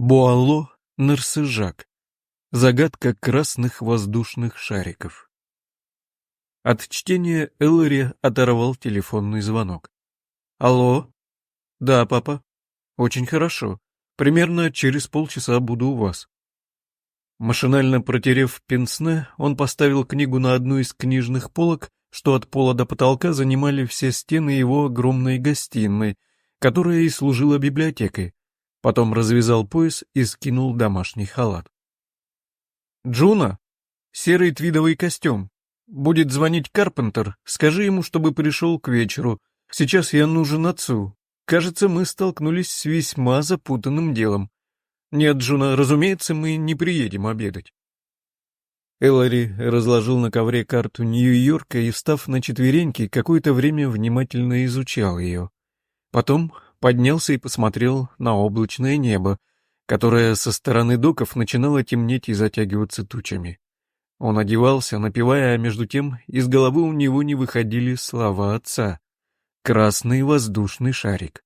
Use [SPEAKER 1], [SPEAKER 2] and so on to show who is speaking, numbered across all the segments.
[SPEAKER 1] Буало Нарсыжак. Загадка красных воздушных шариков. От чтения Эллари оторвал телефонный звонок. «Алло?» «Да, папа». «Очень хорошо. Примерно через полчаса буду у вас». Машинально протерев пенсне, он поставил книгу на одну из книжных полок, что от пола до потолка занимали все стены его огромной гостиной, которая и служила библиотекой, Потом развязал пояс и скинул домашний халат. «Джуна, серый твидовый костюм. Будет звонить Карпентер, скажи ему, чтобы пришел к вечеру. Сейчас я нужен отцу. Кажется, мы столкнулись с весьма запутанным делом. Нет, Джуна, разумеется, мы не приедем обедать». Эллари разложил на ковре карту Нью-Йорка и, встав на четвереньки, какое-то время внимательно изучал ее. Потом поднялся и посмотрел на облачное небо, которое со стороны доков начинало темнеть и затягиваться тучами. Он одевался, напевая, а между тем из головы у него не выходили слова отца. «Красный воздушный шарик».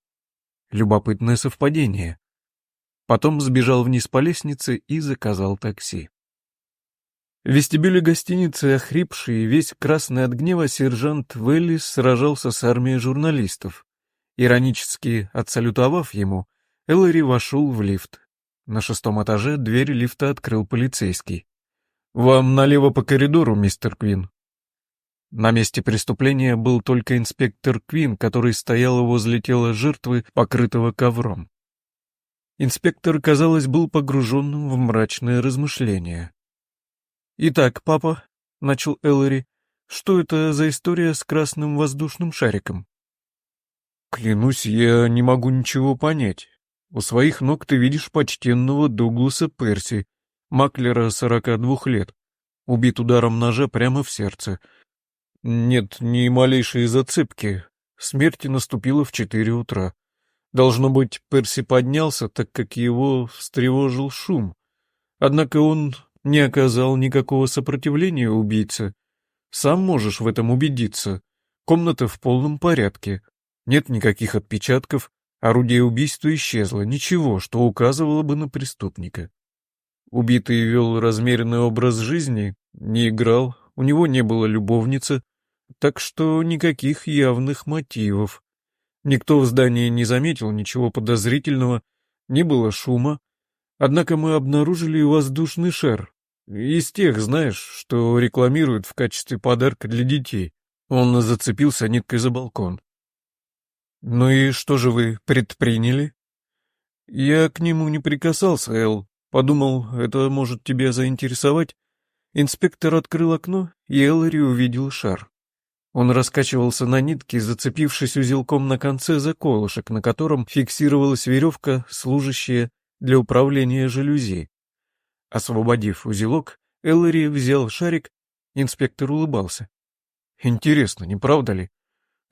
[SPEAKER 1] Любопытное совпадение. Потом сбежал вниз по лестнице и заказал такси. В вестибюле гостиницы, охрипший и весь красный от гнева, сержант Веллис сражался с армией журналистов. Иронически отсалютовав ему, Эллари вошел в лифт. На шестом этаже дверь лифта открыл полицейский. «Вам налево по коридору, мистер Квин». На месте преступления был только инспектор Квин, который стоял возле тела жертвы, покрытого ковром. Инспектор, казалось, был погружен в мрачное размышление. «Итак, папа», — начал Эллари, — «что это за история с красным воздушным шариком?» Клянусь, я не могу ничего понять. У своих ног ты видишь почтенного Дугласа Перси, маклера 42 лет, убит ударом ножа прямо в сердце. Нет ни малейшей зацепки. Смерть наступила в четыре утра. Должно быть, Перси поднялся, так как его встревожил шум. Однако он не оказал никакого сопротивления убийце. Сам можешь в этом убедиться. Комната в полном порядке. Нет никаких отпечатков, орудие убийства исчезло, ничего, что указывало бы на преступника. Убитый вел размеренный образ жизни, не играл, у него не было любовницы, так что никаких явных мотивов. Никто в здании не заметил ничего подозрительного, не было шума. Однако мы обнаружили воздушный шар. Из тех, знаешь, что рекламируют в качестве подарка для детей. Он зацепился ниткой за балкон. «Ну и что же вы предприняли?» «Я к нему не прикасался, Эл. Подумал, это может тебя заинтересовать». Инспектор открыл окно, и Эллари увидел шар. Он раскачивался на нитке, зацепившись узелком на конце за колышек, на котором фиксировалась веревка, служащая для управления жалюзи. Освободив узелок, Эллари взял шарик, инспектор улыбался. «Интересно, не правда ли?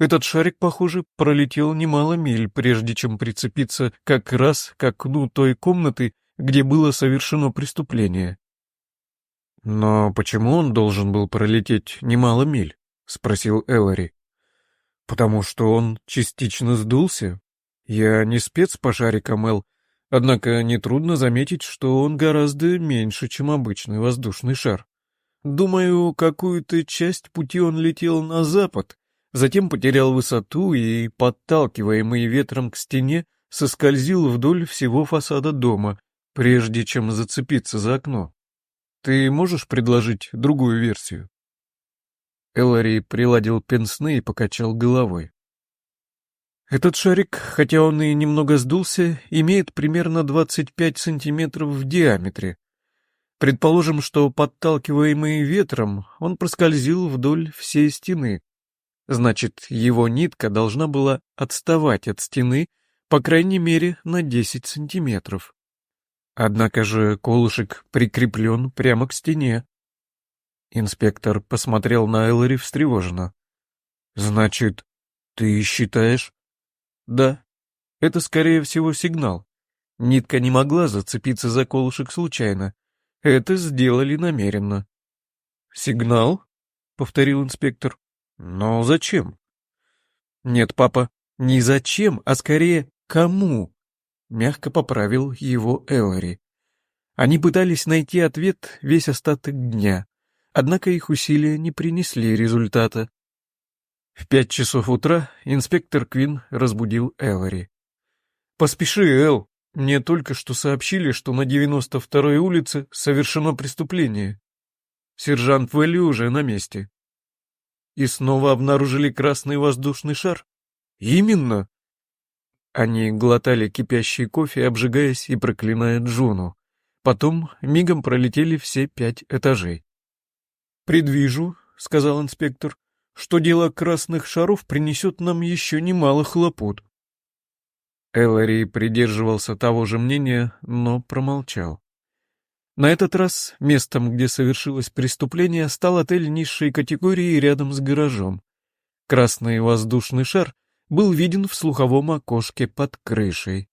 [SPEAKER 1] Этот шарик, похоже, пролетел немало миль, прежде чем прицепиться как раз к окну той комнаты, где было совершено преступление. «Но почему он должен был пролететь немало миль?» — спросил Эллари. «Потому что он частично сдулся. Я не спец по шарикам, Эл, однако нетрудно заметить, что он гораздо меньше, чем обычный воздушный шар. Думаю, какую-то часть пути он летел на запад, затем потерял высоту и, подталкиваемый ветром к стене, соскользил вдоль всего фасада дома, прежде чем зацепиться за окно. Ты можешь предложить другую версию? Эллари приладил пенсны и покачал головой. Этот шарик, хотя он и немного сдулся, имеет примерно 25 сантиметров в диаметре. Предположим, что, подталкиваемый ветром, он проскользил вдоль всей стены, Значит, его нитка должна была отставать от стены, по крайней мере, на 10 сантиметров. Однако же колышек прикреплен прямо к стене. Инспектор посмотрел на Эллари встревоженно. «Значит, ты считаешь?» «Да. Это, скорее всего, сигнал. Нитка не могла зацепиться за колышек случайно. Это сделали намеренно». «Сигнал?» — повторил инспектор. Но зачем? Нет, папа, не зачем, а скорее кому. мягко поправил его Эллари. Они пытались найти ответ весь остаток дня, однако их усилия не принесли результата. В пять часов утра инспектор Квин разбудил Эллари. «Поспеши, Эл, мне только что сообщили, что на 92-й улице совершено преступление. Сержант Вэлли уже на месте. И снова обнаружили красный воздушный шар? Именно. Они глотали кипящий кофе, обжигаясь и проклиная Джуну. Потом мигом пролетели все пять этажей. «Предвижу», — сказал инспектор, — «что дело красных шаров принесет нам еще немало хлопот». Эллари придерживался того же мнения, но промолчал. На этот раз местом, где совершилось преступление, стал отель низшей категории рядом с гаражом. Красный воздушный шар был виден в слуховом окошке под крышей.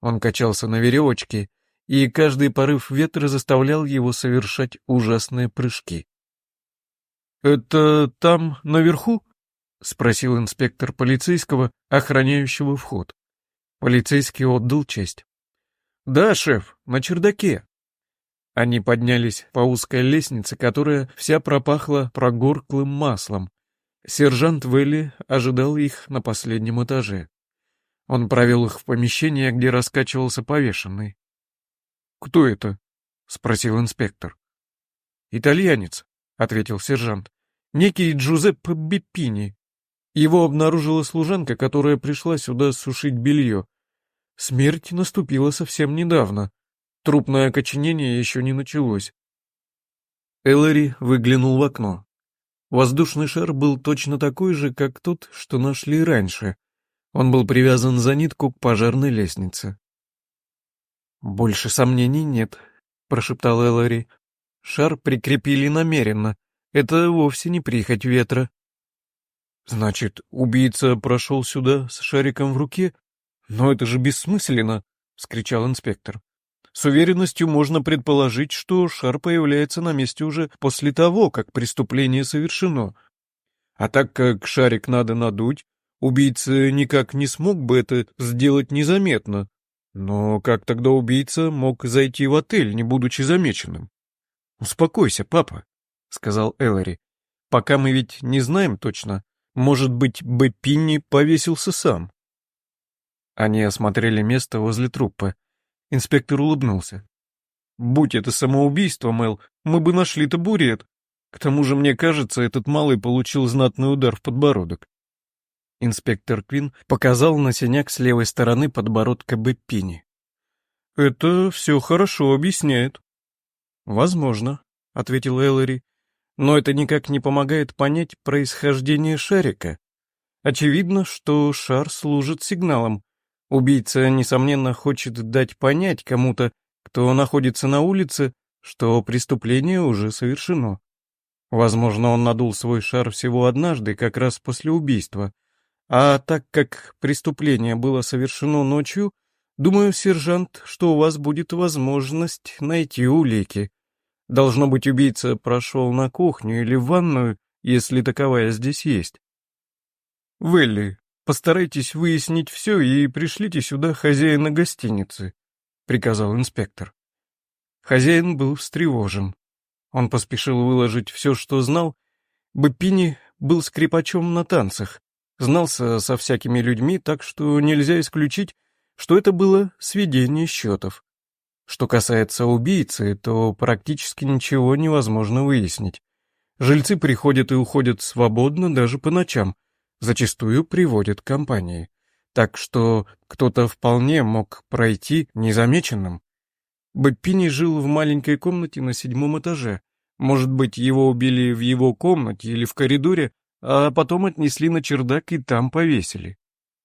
[SPEAKER 1] Он качался на веревочке, и каждый порыв ветра заставлял его совершать ужасные прыжки. «Это там, наверху?» — спросил инспектор полицейского, охраняющего вход. Полицейский отдал честь. «Да, шеф, на чердаке». Они поднялись по узкой лестнице, которая вся пропахла прогорклым маслом. Сержант Велли ожидал их на последнем этаже. Он провел их в помещение, где раскачивался повешенный. «Кто это?» — спросил инспектор. «Итальянец», — ответил сержант. «Некий Джузеппе Биппини. Его обнаружила служанка, которая пришла сюда сушить белье. Смерть наступила совсем недавно. Трупное окоченение еще не началось. Эллари выглянул в окно. Воздушный шар был точно такой же, как тот, что нашли раньше. Он был привязан за нитку к пожарной лестнице. «Больше сомнений нет», — прошептал Эллари. «Шар прикрепили намеренно. Это вовсе не прихоть ветра». «Значит, убийца прошел сюда с шариком в руке «Но это же бессмысленно!» — вскричал инспектор. «С уверенностью можно предположить, что шар появляется на месте уже после того, как преступление совершено. А так как шарик надо надуть, убийца никак не смог бы это сделать незаметно. Но как тогда убийца мог зайти в отель, не будучи замеченным?» «Успокойся, папа», — сказал Эллари. «Пока мы ведь не знаем точно. Может быть, Бэппинни повесился сам». Они осмотрели место возле трупа. Инспектор улыбнулся. «Будь это самоубийство, Мэл, мы бы нашли табурет. К тому же, мне кажется, этот малый получил знатный удар в подбородок». Инспектор Квин показал на синяк с левой стороны подбородка Беппини. «Это все хорошо объясняет». «Возможно», — ответил Эллари, «но это никак не помогает понять происхождение шарика. Очевидно, что шар служит сигналом, Убийца, несомненно, хочет дать понять кому-то, кто находится на улице, что преступление уже совершено. Возможно, он надул свой шар всего однажды, как раз после убийства. А так как преступление было совершено ночью, думаю, сержант, что у вас будет возможность найти улики. Должно быть, убийца прошел на кухню или в ванную, если таковая здесь есть. Велли, Постарайтесь выяснить все и пришлите сюда хозяина гостиницы», — приказал инспектор. Хозяин был встревожен. Он поспешил выложить все, что знал. Бепини был скрипачом на танцах, знался со всякими людьми, так что нельзя исключить, что это было сведение счетов. Что касается убийцы, то практически ничего невозможно выяснить. Жильцы приходят и уходят свободно даже по ночам, зачастую приводят к компании. Так что кто-то вполне мог пройти незамеченным. Беппини жил в маленькой комнате на седьмом этаже. Может быть, его убили в его комнате или в коридоре, а потом отнесли на чердак и там повесили.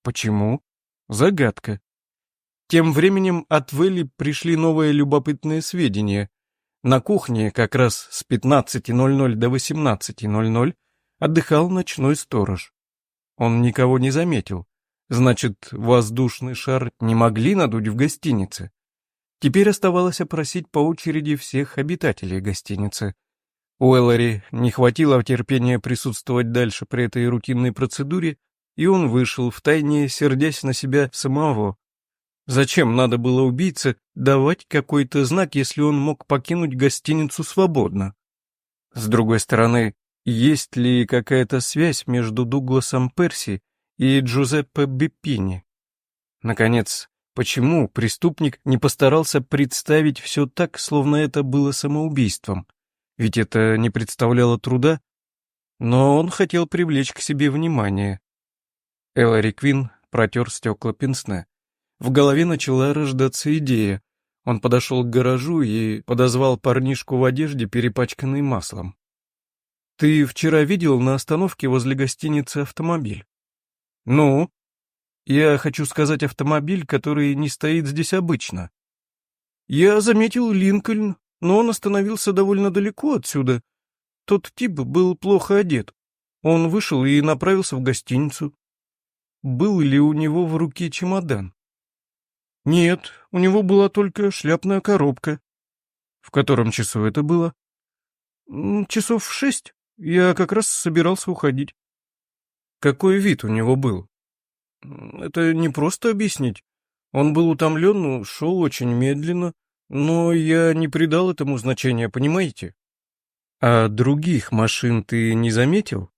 [SPEAKER 1] Почему? Загадка. Тем временем от Вэлли пришли новые любопытные сведения. На кухне как раз с 15.00 до 18.00 отдыхал ночной сторож. Он никого не заметил. Значит, воздушный шар не могли надуть в гостинице. Теперь оставалось опросить по очереди всех обитателей гостиницы. У Эллари не хватило терпения присутствовать дальше при этой рутинной процедуре, и он вышел в тайне, сердясь на себя самого. Зачем надо было убийце давать какой-то знак, если он мог покинуть гостиницу свободно? С другой стороны, есть ли какая-то связь между Дугласом Перси и Джузеппе Беппини? Наконец, почему преступник не постарался представить все так, словно это было самоубийством? Ведь это не представляло труда, но он хотел привлечь к себе внимание. Эллари Квин протер стекла пенсне. В голове начала рождаться идея. Он подошел к гаражу и подозвал парнишку в одежде, перепачканной маслом. «Ты вчера видел на остановке возле гостиницы автомобиль?» «Ну?» «Я хочу сказать автомобиль, который не стоит здесь обычно». «Я заметил Линкольн, но он остановился довольно далеко отсюда. Тот тип был плохо одет. Он вышел и направился в гостиницу. Был ли у него в руке чемодан? Нет, у него была только шляпная коробка. В котором часу это было? Часов в шесть. Я как раз собирался уходить. Какой вид у него был? Это не просто объяснить. Он был утомлен, шел очень медленно, но я не придал этому значения, понимаете? А других машин ты не заметил?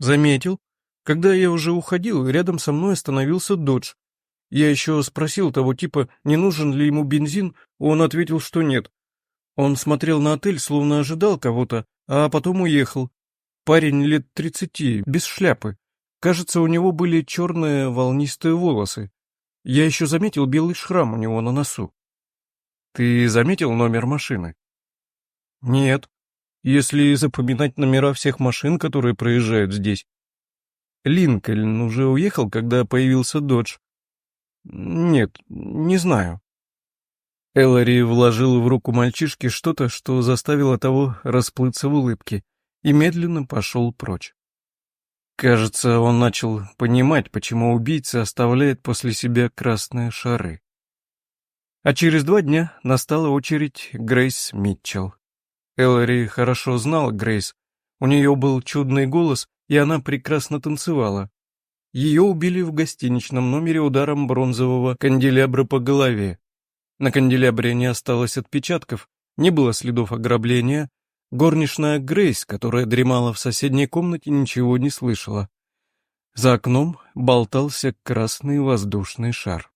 [SPEAKER 1] Заметил. Когда я уже уходил, рядом со мной остановился додж. Я еще спросил того типа, не нужен ли ему бензин, он ответил, что нет. Он смотрел на отель, словно ожидал кого-то, а потом уехал. Парень лет тридцати, без шляпы. Кажется, у него были черные волнистые волосы. Я еще заметил белый шрам у него на носу. Ты заметил номер машины? Нет. Если запоминать номера всех машин, которые проезжают здесь. Линкольн уже уехал, когда появился Додж. Нет, не знаю. Эллари вложил в руку мальчишки что-то, что заставило того расплыться в улыбке, и медленно пошел прочь. Кажется, он начал понимать, почему убийца оставляет после себя красные шары. А через два дня настала очередь Грейс Митчелл. Эллари хорошо знал Грейс. У нее был чудный голос, и она прекрасно танцевала. Ее убили в гостиничном номере ударом бронзового канделябра по голове. На канделябре не осталось отпечатков, не было следов ограбления. Горничная Грейс, которая дремала в соседней комнате, ничего не слышала. За окном болтался красный воздушный шар.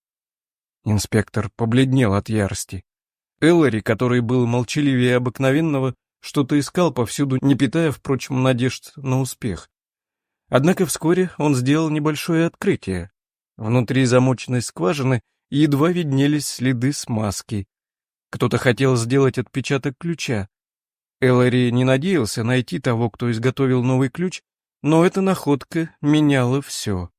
[SPEAKER 1] Инспектор побледнел от ярости. Эллари, который был молчаливее обыкновенного, что-то искал повсюду, не питая, впрочем, надежд на успех. Однако вскоре он сделал небольшое открытие. Внутри замочной скважины едва виднелись следы смазки. Кто-то хотел сделать отпечаток ключа. Эллари не надеялся найти того, кто изготовил новый ключ, но эта находка меняла все.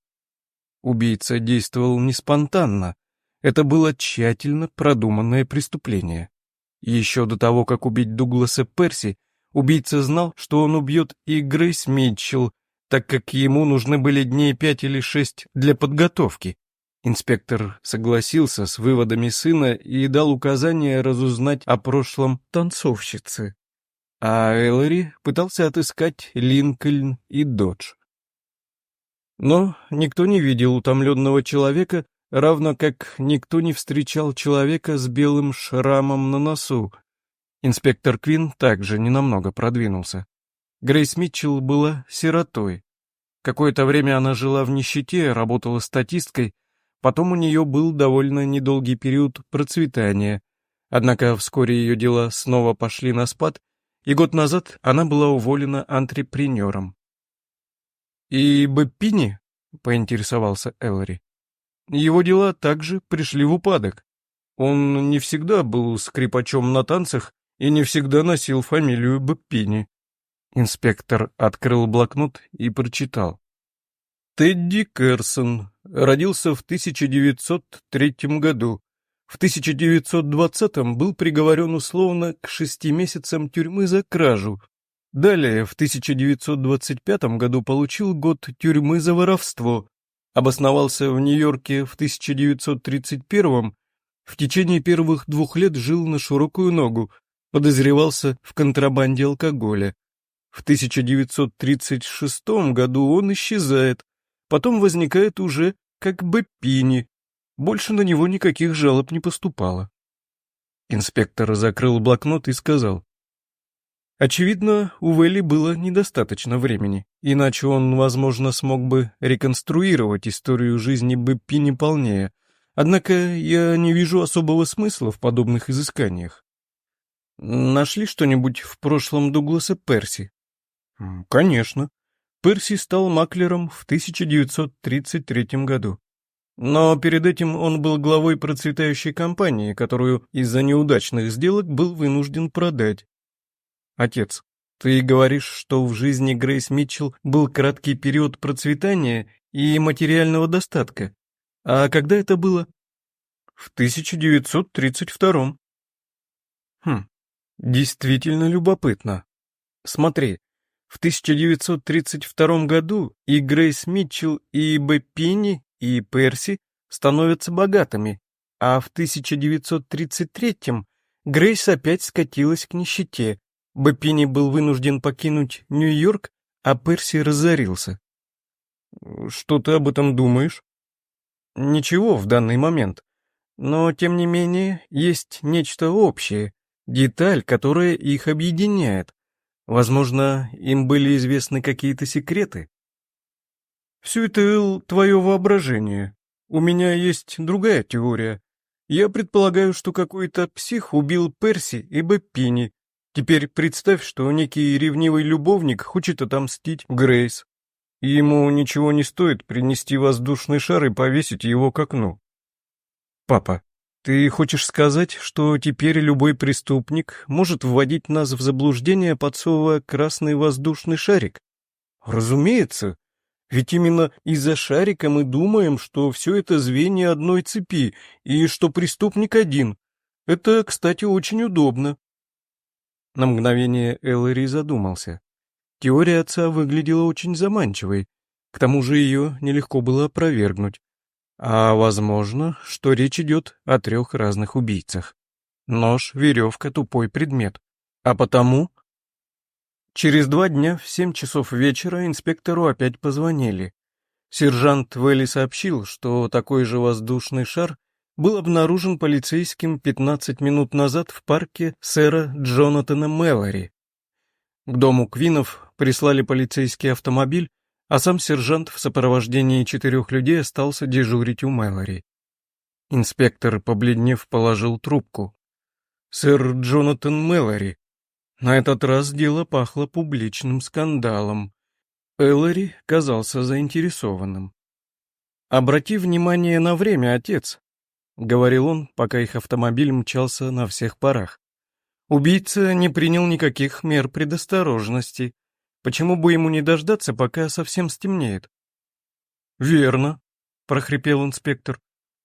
[SPEAKER 1] Убийца действовал не спонтанно, это было тщательно продуманное преступление. Еще до того, как убить Дугласа Перси, убийца знал, что он убьет и Грейс Митчелл, так как ему нужны были дней пять или шесть для подготовки. Инспектор согласился с выводами сына и дал указание разузнать о прошлом танцовщицы. А Эллари пытался отыскать Линкольн и Додж. Но никто не видел утомленного человека, равно как никто не встречал человека с белым шрамом на носу. Инспектор Квин также ненамного продвинулся. Грейс Митчелл была сиротой. Какое-то время она жила в нищете, работала статисткой, потом у нее был довольно недолгий период процветания, однако вскоре ее дела снова пошли на спад, и год назад она была уволена антрепренером. «И Беппини?» — поинтересовался Эллари. Его дела также пришли в упадок. Он не всегда был скрипачом на танцах и не всегда носил фамилию Беппини. Инспектор открыл блокнот и прочитал. Тедди Керсон родился в 1903 году. В 1920 был приговорен условно к шести месяцам тюрьмы за кражу. Далее, в 1925 году получил год тюрьмы за воровство, обосновался в Нью-Йорке в 1931 в течение первых двух лет жил на широкую ногу, подозревался в контрабанде алкоголя. В 1936 году он исчезает, потом возникает уже как Беппини. больше на него никаких жалоб не поступало. Инспектор закрыл блокнот и сказал. Очевидно, у Вэлли было недостаточно времени, иначе он, возможно, смог бы реконструировать историю жизни Бэппи не полнее. Однако я не вижу особого смысла в подобных изысканиях. Нашли что-нибудь в прошлом Дугласа Перси? Конечно. Перси стал маклером в 1933 году. Но перед этим он был главой процветающей компании, которую из-за неудачных сделок был вынужден продать. Отец, ты говоришь, что в жизни Грейс Митчелл был краткий период процветания и материального достатка. А когда это было? В 1932 Хм, действительно любопытно. Смотри, в 1932 году и Грейс Митчелл, и Беппини, и Перси становятся богатыми, а в 1933 Грейс опять скатилась к нищете, Бапини был вынужден покинуть Нью-Йорк, а Перси разорился. Что ты об этом думаешь? Ничего в данный момент. Но, тем не менее, есть нечто общее, деталь, которая их объединяет. Возможно, им были известны какие-то секреты. Все это, Эл, твое воображение. У меня есть другая теория. Я предполагаю, что какой-то псих убил Перси и Беппини, Теперь представь, что некий ревнивый любовник хочет отомстить Грейс. И ему ничего не стоит принести воздушный шар и повесить его к окну. Папа, ты хочешь сказать, что теперь любой преступник может вводить нас в заблуждение, подсовывая красный воздушный шарик? Разумеется. Ведь именно из-за шарика мы думаем, что все это звенья одной цепи, и что преступник один. Это, кстати, очень удобно. На мгновение Эллари задумался. Теория отца выглядела очень заманчивой, к тому же ее нелегко было опровергнуть. А возможно, что речь идет о трех разных убийцах. Нож, веревка, тупой предмет. А потому... Через два дня в семь часов вечера инспектору опять позвонили. Сержант Вэлли сообщил, что такой же воздушный шар был обнаружен полицейским 15 минут назад в парке сэра Джонатана Мэлори. К дому Квинов прислали полицейский автомобиль, а сам сержант в сопровождении четырех людей остался дежурить у Мэлори. Инспектор, побледнев, положил трубку. «Сэр Джонатан Мэлори». На этот раз дело пахло публичным скандалом. Эллари казался заинтересованным. «Обрати внимание на время, отец», — говорил он, пока их автомобиль мчался на всех парах. Убийца не принял никаких мер предосторожности. Почему бы ему не дождаться, пока совсем стемнеет? «Верно», — прохрипел инспектор,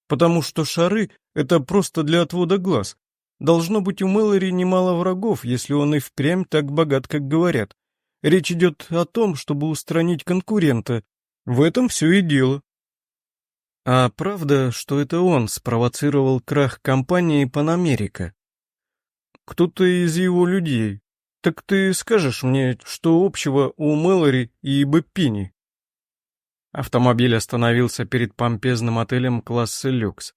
[SPEAKER 1] «потому что шары — это просто для отвода глаз. Должно быть у Мэлори немало врагов, если он и впрямь так богат, как говорят. Речь идет о том, чтобы устранить конкурента. В этом все и дело. А правда, что это он спровоцировал крах компании Панамерика? Кто-то из его людей. Так ты скажешь мне, что общего у Мэлори и Беппини? Автомобиль остановился перед помпезным отелем класса люкс.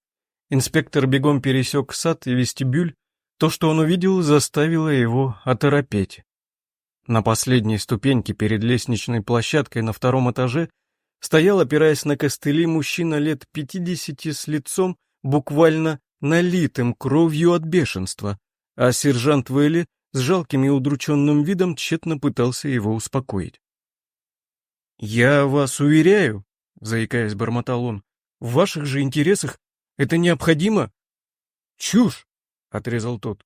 [SPEAKER 1] Инспектор бегом пересек сад и вестибюль. То, что он увидел, заставило его оторопеть. На последней ступеньке перед лестничной площадкой на втором этаже стоял, опираясь на костыли, мужчина лет пятидесяти с лицом, буквально налитым кровью от бешенства, а сержант Вэлли с жалким и удрученным видом тщетно пытался его успокоить. «Я вас уверяю», — заикаясь, бормотал он, — «в ваших же интересах это необходимо». «Чушь!» — отрезал тот.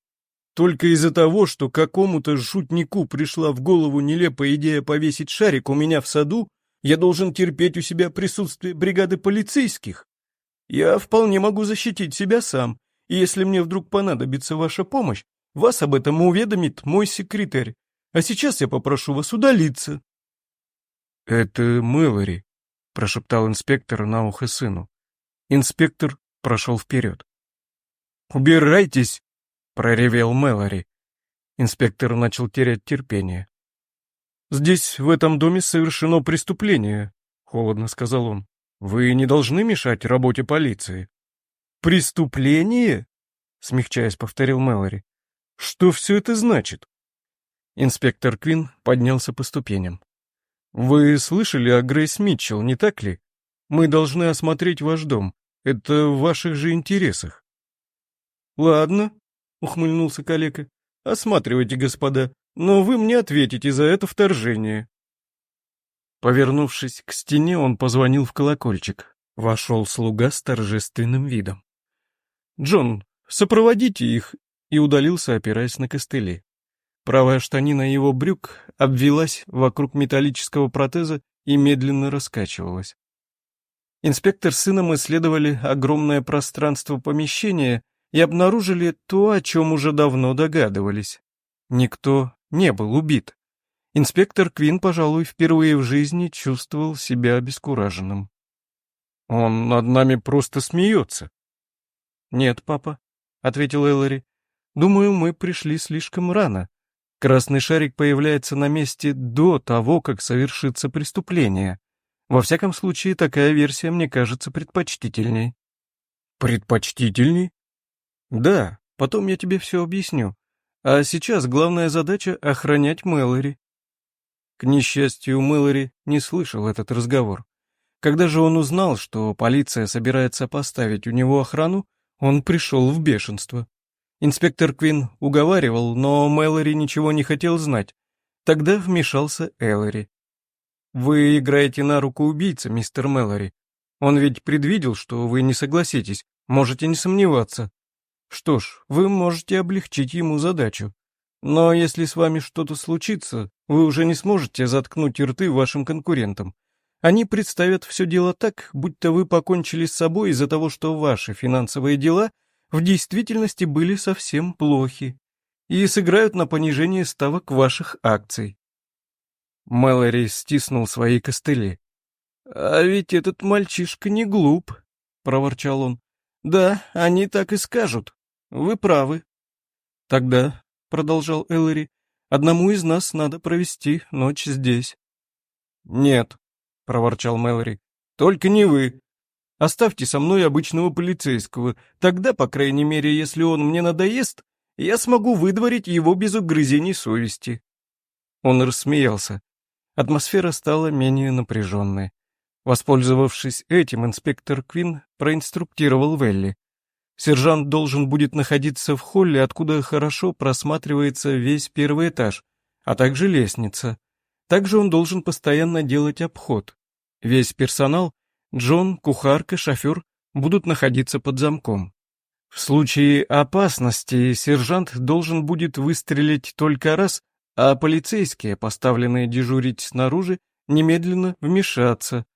[SPEAKER 1] «Только из-за того, что какому-то шутнику пришла в голову нелепая идея повесить шарик у меня в саду, я должен терпеть у себя присутствие бригады полицейских. Я вполне могу защитить себя сам, и если мне вдруг понадобится ваша помощь, вас об этом уведомит мой секретарь. А сейчас я попрошу вас удалиться». «Это Мэлори», — прошептал инспектор на ухо сыну. Инспектор прошел вперед. «Убирайтесь!» — проревел Мэлори. Инспектор начал терять терпение. «Здесь, в этом доме, совершено преступление», — холодно сказал он. «Вы не должны мешать работе полиции». «Преступление?» — смягчаясь, повторил Мэлори. «Что все это значит?» Инспектор Квин поднялся по ступеням. «Вы слышали о Грейс Митчелл, не так ли? Мы должны осмотреть ваш дом. Это в ваших же интересах». «Ладно», — ухмыльнулся калека. «Осматривайте, господа, но вы мне ответите за это вторжение». Повернувшись к стене, он позвонил в колокольчик. Вошел слуга с торжественным видом. «Джон, сопроводите их!» И удалился, опираясь на костыли. Правая штанина его брюк обвелась вокруг металлического протеза и медленно раскачивалась. Инспектор с сыном исследовали огромное пространство помещения и обнаружили то, о чем уже давно догадывались. Никто не был убит. Инспектор Квин, пожалуй, впервые в жизни чувствовал себя обескураженным. «Он над нами просто смеется». «Нет, папа», — ответил Эллари. «Думаю, мы пришли слишком рано. Красный шарик появляется на месте до того, как совершится преступление. Во всяком случае, такая версия мне кажется предпочтительней». «Предпочтительней?» «Да, потом я тебе все объясню. А сейчас главная задача — охранять Мэлори. К несчастью, Мэлори не слышал этот разговор. Когда же он узнал, что полиция собирается поставить у него охрану, он пришел в бешенство. Инспектор Квин уговаривал, но Мэлори ничего не хотел знать. Тогда вмешался Эллори. «Вы играете на руку убийца, мистер Мэлори. Он ведь предвидел, что вы не согласитесь, можете не сомневаться. Что ж, вы можете облегчить ему задачу. Но если с вами что-то случится, вы уже не сможете заткнуть рты вашим конкурентам. Они представят все дело так, будто вы покончили с собой из-за того, что ваши финансовые дела в действительности были совсем плохи, и сыграют на понижение ставок ваших акций. Мэлори стиснул свои костыли. «А ведь этот мальчишка не глуп», — проворчал он. «Да, они так и скажут. Вы правы». «Тогда продолжал Эллари, — «одному из нас надо провести ночь здесь». «Нет», — проворчал Мэлори, — «только не вы. Оставьте со мной обычного полицейского. Тогда, по крайней мере, если он мне надоест, я смогу выдворить его без угрызений совести». Он рассмеялся. Атмосфера стала менее напряженной. Воспользовавшись этим, инспектор Квин проинструктировал Велли. Сержант должен будет находиться в холле, откуда хорошо просматривается весь первый этаж, а также лестница. Также он должен постоянно делать обход. Весь персонал, Джон, кухарка, шофер, будут находиться под замком. В случае опасности сержант должен будет выстрелить только раз, а полицейские, поставленные дежурить снаружи, немедленно вмешаться.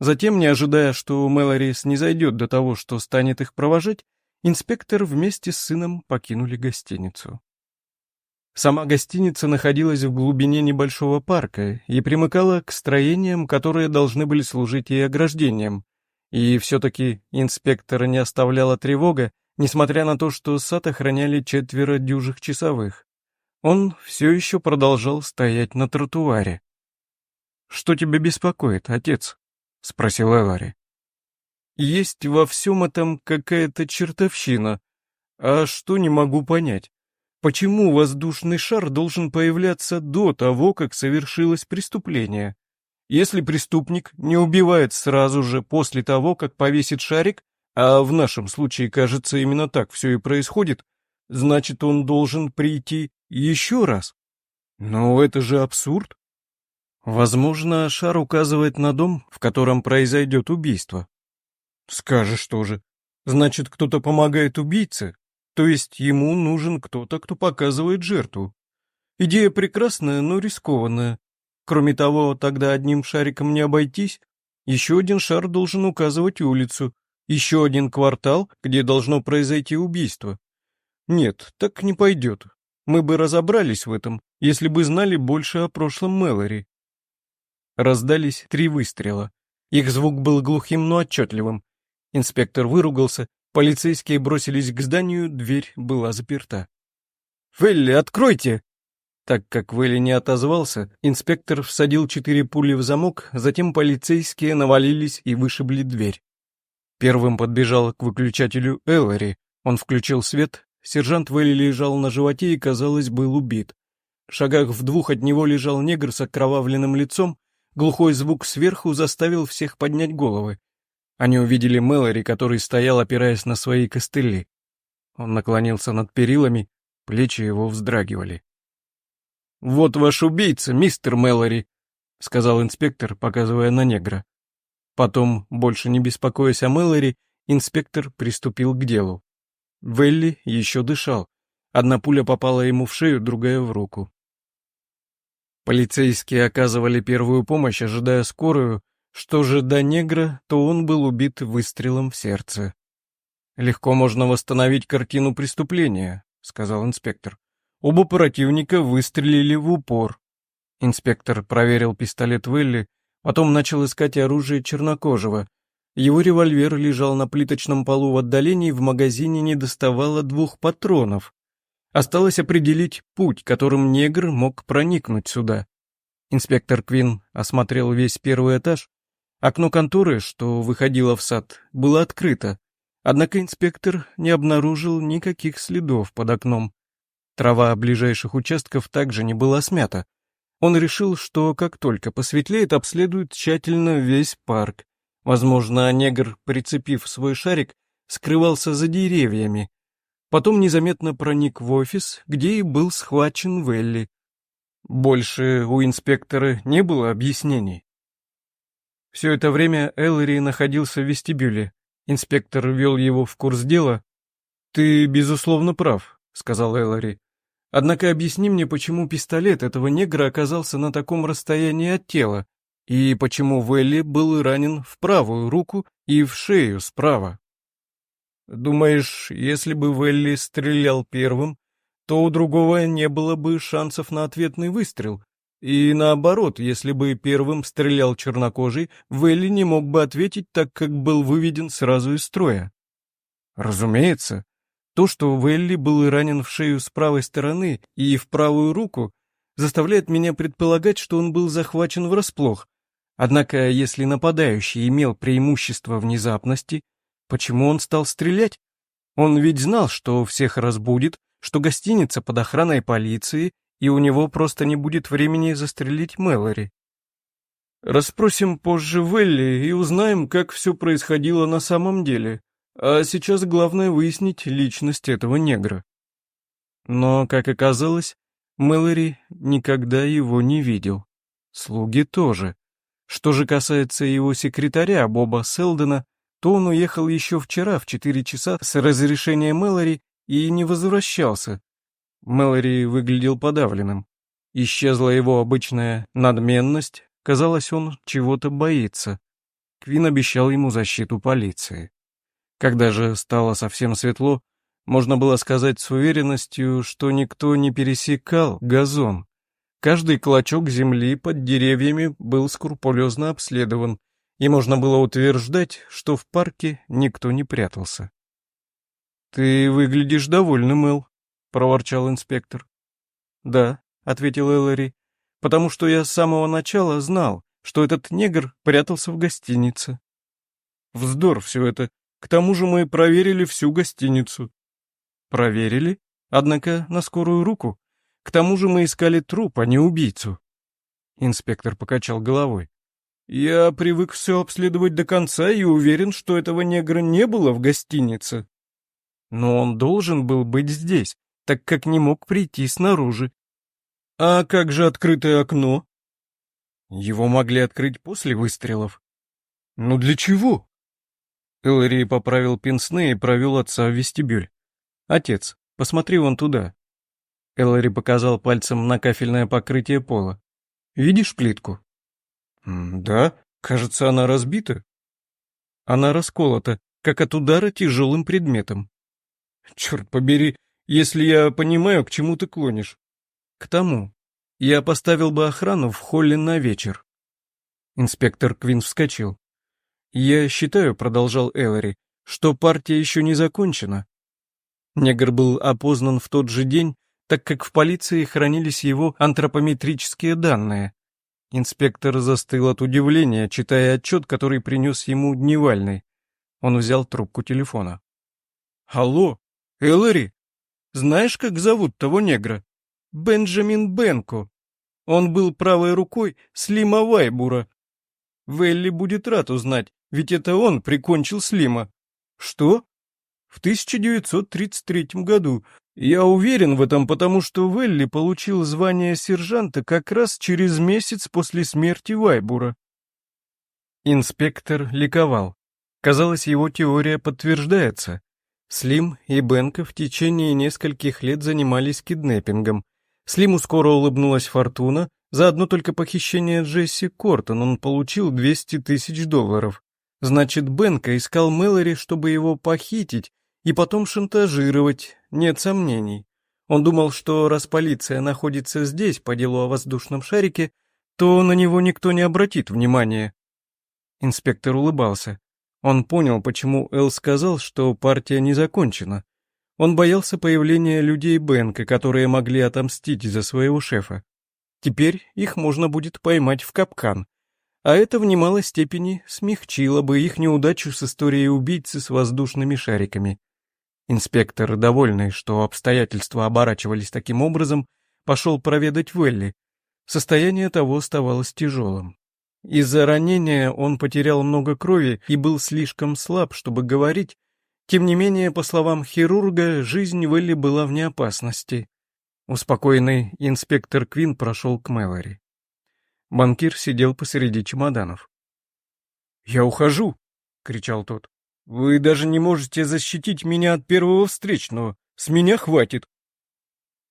[SPEAKER 1] Затем, не ожидая, что Мэлори снизойдет до того, что станет их провожать, инспектор вместе с сыном покинули гостиницу. Сама гостиница находилась в глубине небольшого парка и примыкала к строениям, которые должны были служить ей ограждением. И все-таки инспектора не оставляла тревога, несмотря на то, что сад охраняли четверо дюжих часовых. Он все еще продолжал стоять на тротуаре. «Что тебя беспокоит, отец?» — спросил Эвари. Есть во всем этом какая-то чертовщина. А что не могу понять? Почему воздушный шар должен появляться до того, как совершилось преступление? Если преступник не убивает сразу же после того, как повесит шарик, а в нашем случае, кажется, именно так все и происходит, значит, он должен прийти еще раз. Но это же абсурд. Возможно, шар указывает на дом, в котором произойдет убийство. Скажешь тоже. Значит, кто-то помогает убийце, то есть ему нужен кто-то, кто показывает жертву. Идея прекрасная, но рискованная. Кроме того, тогда одним шариком не обойтись. Еще один шар должен указывать улицу, еще один квартал, где должно произойти убийство. Нет, так не пойдет. Мы бы разобрались в этом, если бы знали больше о прошлом Мэлори. Раздались три выстрела. Их звук был глухим, но отчетливым. Инспектор выругался, полицейские бросились к зданию, дверь была заперта. «Велли, откройте!» Так как Велли не отозвался, инспектор всадил четыре пули в замок, затем полицейские навалились и вышибли дверь. Первым подбежал к выключателю Эллари. Он включил свет. Сержант Вэлли лежал на животе и, казалось, был убит. В шагах в двух от него лежал негр с окровавленным лицом. Глухой звук сверху заставил всех поднять головы. Они увидели Мэлори, который стоял, опираясь на свои костыли. Он наклонился над перилами, плечи его вздрагивали. «Вот ваш убийца, мистер Мэлори», — сказал инспектор, показывая на негра. Потом, больше не беспокоясь о Мэлори, инспектор приступил к делу. Велли еще дышал. Одна пуля попала ему в шею, другая в руку. Полицейские оказывали первую помощь, ожидая скорую. Что же до негра, то он был убит выстрелом в сердце. «Легко можно восстановить картину преступления», — сказал инспектор. Оба противника выстрелили в упор. Инспектор проверил пистолет Велли, потом начал искать оружие чернокожего. Его револьвер лежал на плиточном полу в отдалении, в магазине не доставало двух патронов. Осталось определить путь, которым негр мог проникнуть сюда. Инспектор Квин осмотрел весь первый этаж. Окно конторы, что выходило в сад, было открыто. Однако инспектор не обнаружил никаких следов под окном. Трава ближайших участков также не была смята. Он решил, что как только посветлеет, обследует тщательно весь парк. Возможно, негр, прицепив свой шарик, скрывался за деревьями, Потом незаметно проник в офис, где и был схвачен Велли. Больше у инспектора не было объяснений. Все это время Эллари находился в вестибюле. Инспектор ввел его в курс дела. «Ты, безусловно, прав», — сказал Эллари. «Однако объясни мне, почему пистолет этого негра оказался на таком расстоянии от тела, и почему Велли был ранен в правую руку и в шею справа». Думаешь, если бы Велли стрелял первым, то у другого не было бы шансов на ответный выстрел? И наоборот, если бы первым стрелял чернокожий, Велли не мог бы ответить, так как был выведен сразу из строя. Разумеется, то, что Велли был ранен в шею с правой стороны и в правую руку, заставляет меня предполагать, что он был захвачен врасплох. Однако, если нападающий имел преимущество внезапности, Почему он стал стрелять? Он ведь знал, что всех разбудит, что гостиница под охраной полиции, и у него просто не будет времени застрелить Мэлори. Расспросим позже Велли и узнаем, как все происходило на самом деле. А сейчас главное выяснить личность этого негра. Но, как оказалось, Мэлори никогда его не видел. Слуги тоже. Что же касается его секретаря Боба Селдена, то он уехал еще вчера в четыре часа с разрешения Мэлори и не возвращался. Мэлори выглядел подавленным. Исчезла его обычная надменность, казалось, он чего-то боится. Квин обещал ему защиту полиции. Когда же стало совсем светло, можно было сказать с уверенностью, что никто не пересекал газон. Каждый клочок земли под деревьями был скрупулезно обследован, и можно было утверждать, что в парке никто не прятался. «Ты выглядишь довольным, Эл», — проворчал инспектор. «Да», — ответил Эллари, — «потому что я с самого начала знал, что этот негр прятался в гостинице». «Вздор все это. К тому же мы проверили всю гостиницу». «Проверили? Однако на скорую руку. К тому же мы искали труп, а не убийцу». Инспектор покачал головой. Я привык все обследовать до конца и уверен, что этого негра не было в гостинице. Но он должен был быть здесь, так как не мог прийти снаружи. А как же открытое окно? Его могли открыть после выстрелов. Ну для чего? Эллари поправил пенсны и провел отца в вестибюль. «Отец, посмотри вон туда». Эллари показал пальцем на кафельное покрытие пола. «Видишь плитку?» «Да, кажется, она разбита». «Она расколота, как от удара тяжелым предметом». «Черт побери, если я понимаю, к чему ты клонишь». «К тому. Я поставил бы охрану в холле на вечер». Инспектор Квин вскочил. «Я считаю», — продолжал Эллари, — «что партия еще не закончена». Негр был опознан в тот же день, так как в полиции хранились его антропометрические данные. Инспектор застыл от удивления, читая отчет, который принес ему Дневальный. Он взял трубку телефона. «Алло, Эллари, знаешь, как зовут того негра? Бенджамин Бенко. Он был правой рукой Слима Вайбура. Велли будет рад узнать, ведь это он прикончил Слима. Что? В 1933 году. Я уверен в этом, потому что Велли получил звание сержанта как раз через месяц после смерти Вайбура. Инспектор ликовал. Казалось, его теория подтверждается. Слим и Бенка в течение нескольких лет занимались киднеппингом. Слиму скоро улыбнулась фортуна, за одно только похищение Джесси Кортон он получил 200 тысяч долларов. Значит, Бенка искал Мэлори, чтобы его похитить и потом шантажировать, нет сомнений. Он думал, что раз полиция находится здесь по делу о воздушном шарике, то на него никто не обратит внимания. Инспектор улыбался. Он понял, почему Эл сказал, что партия не закончена. Он боялся появления людей Бенка, которые могли отомстить за своего шефа. Теперь их можно будет поймать в капкан, а это в немалой степени смягчило бы их неудачу с историей убийцы с воздушными шариками. Инспектор, довольный, что обстоятельства оборачивались таким образом, пошел проведать Велли. Состояние того оставалось тяжелым. Из-за ранения он потерял много крови и был слишком слаб, чтобы говорить. Тем не менее, по словам хирурга, жизнь Велли была вне опасности. Успокоенный инспектор Квин прошел к Мэлори. Банкир сидел посреди чемоданов. «Я ухожу!» — кричал тот. «Вы даже не можете защитить меня от первого встречного. С меня хватит!»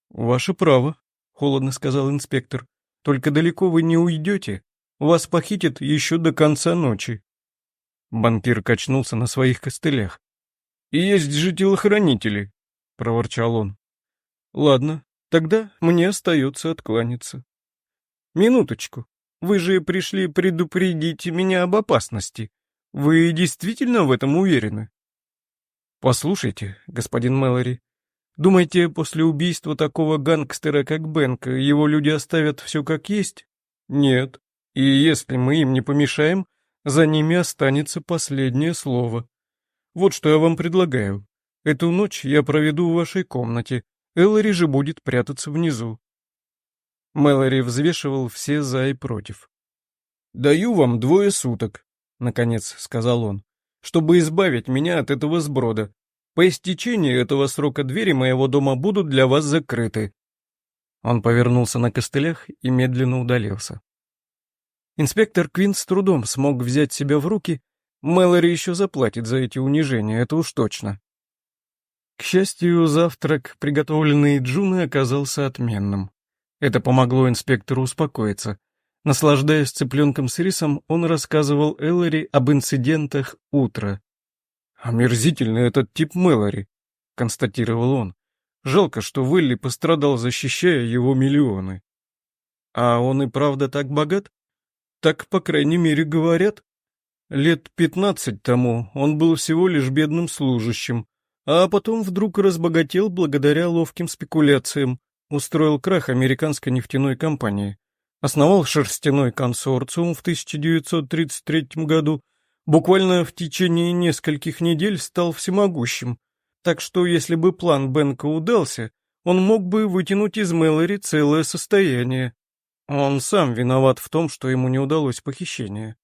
[SPEAKER 1] «Ваше право», — холодно сказал инспектор. «Только далеко вы не уйдете. Вас похитят еще до конца ночи». Банкир качнулся на своих костылях. «И есть же телохранители», — проворчал он. «Ладно, тогда мне остается откланяться». «Минуточку. Вы же пришли предупредить меня об опасности. Вы действительно в этом уверены?» «Послушайте, господин Мэлори, думаете, после убийства такого гангстера, как Бенка, его люди оставят все как есть? Нет. И если мы им не помешаем, за ними останется последнее слово. Вот что я вам предлагаю. Эту ночь я проведу в вашей комнате. Эллари же будет прятаться внизу. Мэлори взвешивал все за и против. «Даю вам двое суток», — наконец сказал он, «чтобы избавить меня от этого сброда. По истечении этого срока двери моего дома будут для вас закрыты». Он повернулся на костылях и медленно удалился. Инспектор Квин с трудом смог взять себя в руки. Мэлори еще заплатит за эти унижения, это уж точно. К счастью, завтрак, приготовленный Джуной, оказался отменным. Это помогло инспектору успокоиться. Наслаждаясь цыпленком с рисом, он рассказывал Эллари об инцидентах утра. «Омерзительный этот тип Мэлори», — констатировал он. «Жалко, что Вэлли пострадал, защищая его миллионы». «А он и правда так богат?» «Так, по крайней мере, говорят. Лет пятнадцать тому он был всего лишь бедным служащим, а потом вдруг разбогател благодаря ловким спекуляциям, устроил крах американской нефтяной компании, основал шерстяной консорциум в 1933 году, буквально в течение нескольких недель стал всемогущим, так что если бы план Бенка удался, он мог бы вытянуть из Мэлори целое состояние. Он сам виноват в том, что ему не удалось похищение.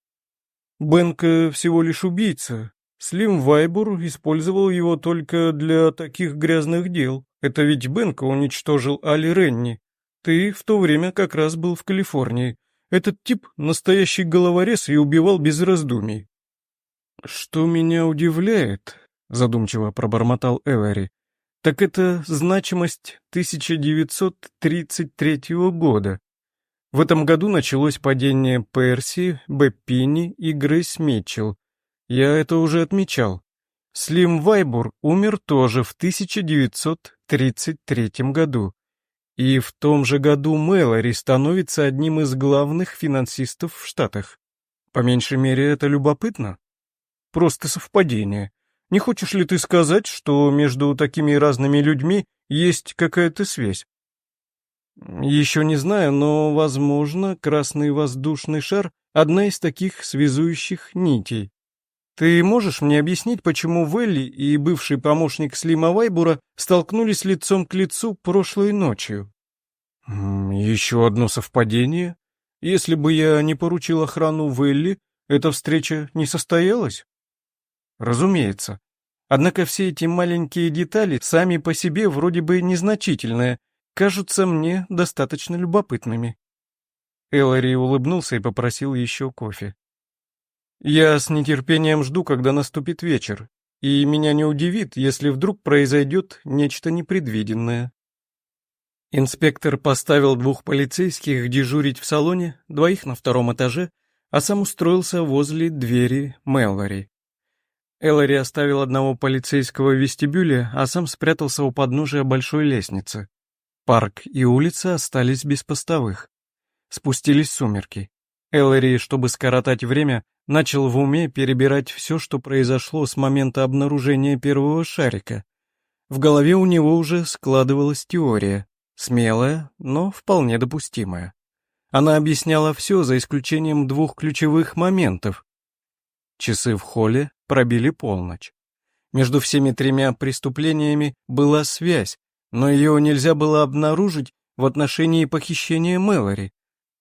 [SPEAKER 1] Бенка всего лишь убийца, Слим Вайбур использовал его только для таких грязных дел. Это ведь Бенко уничтожил Али Ренни. Ты в то время как раз был в Калифорнии. Этот тип — настоящий головорез и убивал без раздумий. «Что меня удивляет», — задумчиво пробормотал Эвери, «так это значимость 1933 года. В этом году началось падение Перси, Беппини и Грейс Митчелл. Я это уже отмечал. Слим Вайбур умер тоже в 1933 году. И в том же году Мэлори становится одним из главных финансистов в Штатах. По меньшей мере, это любопытно. Просто совпадение. Не хочешь ли ты сказать, что между такими разными людьми есть какая-то связь? Еще не знаю, но, возможно, красный воздушный шар — одна из таких связующих нитей. Ты можешь мне объяснить, почему Велли и бывший помощник Слима Вайбура столкнулись лицом к лицу прошлой ночью? Еще одно совпадение. Если бы я не поручил охрану Велли, эта встреча не состоялась? Разумеется. Однако все эти маленькие детали сами по себе вроде бы незначительные, кажутся мне достаточно любопытными. Эллари улыбнулся и попросил еще кофе. «Я с нетерпением жду, когда наступит вечер, и меня не удивит, если вдруг произойдет нечто непредвиденное». Инспектор поставил двух полицейских дежурить в салоне, двоих на втором этаже, а сам устроился возле двери Мэллори. Эллари оставил одного полицейского в вестибюле, а сам спрятался у подножия большой лестницы. Парк и улица остались без постовых. Спустились сумерки. Эллари, чтобы скоротать время, начал в уме перебирать все, что произошло с момента обнаружения первого шарика. В голове у него уже складывалась теория, смелая, но вполне допустимая. Она объясняла все за исключением двух ключевых моментов. Часы в холле пробили полночь. Между всеми тремя преступлениями была связь, но ее нельзя было обнаружить в отношении похищения Мэлори.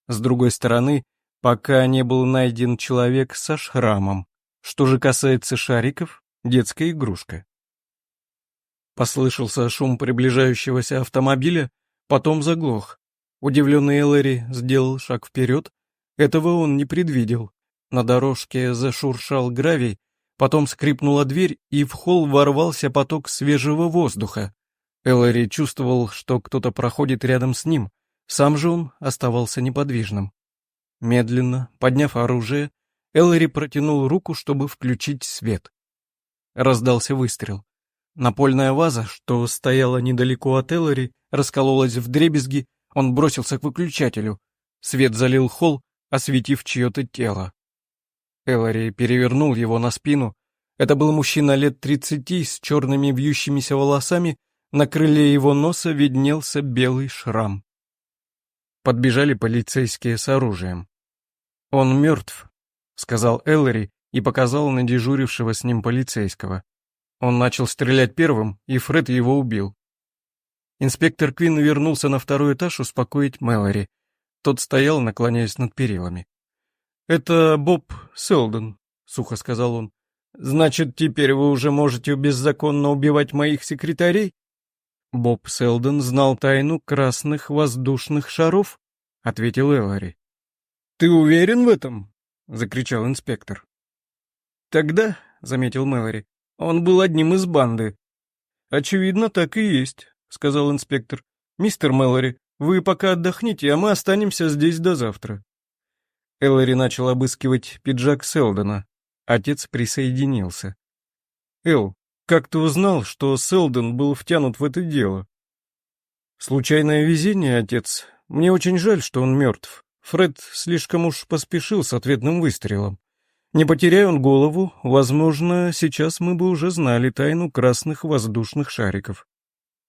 [SPEAKER 1] С другой стороны, пока не был найден человек со шрамом. Что же касается шариков, детская игрушка. Послышался шум приближающегося автомобиля, потом заглох. Удивленный Эллари сделал шаг вперед. Этого он не предвидел. На дорожке зашуршал гравий, потом скрипнула дверь, и в холл ворвался поток свежего воздуха. Эллари чувствовал, что кто-то проходит рядом с ним, сам же он оставался неподвижным. Медленно, подняв оружие, Эллари протянул руку, чтобы включить свет. Раздался выстрел. Напольная ваза, что стояла недалеко от Эллари, раскололась в дребезги, он бросился к выключателю. Свет залил холл, осветив чье-то тело. Эллари перевернул его на спину. Это был мужчина лет тридцати с черными вьющимися волосами, на крыле его носа виднелся белый шрам. Подбежали полицейские с оружием. «Он мертв», — сказал Эллари и показал на дежурившего с ним полицейского. Он начал стрелять первым, и Фред его убил. Инспектор Квин вернулся на второй этаж успокоить Мэлори. Тот стоял, наклоняясь над перилами. «Это Боб Селдон», — сухо сказал он. «Значит, теперь вы уже можете беззаконно убивать моих секретарей?» Боб Селдон знал тайну красных воздушных шаров, ответил Эллари. Ты уверен в этом? закричал инспектор. Тогда, заметил Мэлори, он был одним из банды. Очевидно, так и есть, сказал инспектор. Мистер Мэлори, вы пока отдохните, а мы останемся здесь до завтра. Эллари начал обыскивать пиджак Селдона. Отец присоединился. Эл, как ты узнал, что Селдон был втянут в это дело? Случайное везение, отец. Мне очень жаль, что он мертв. Фред слишком уж поспешил с ответным выстрелом. Не потеряя он голову, возможно, сейчас мы бы уже знали тайну красных воздушных шариков.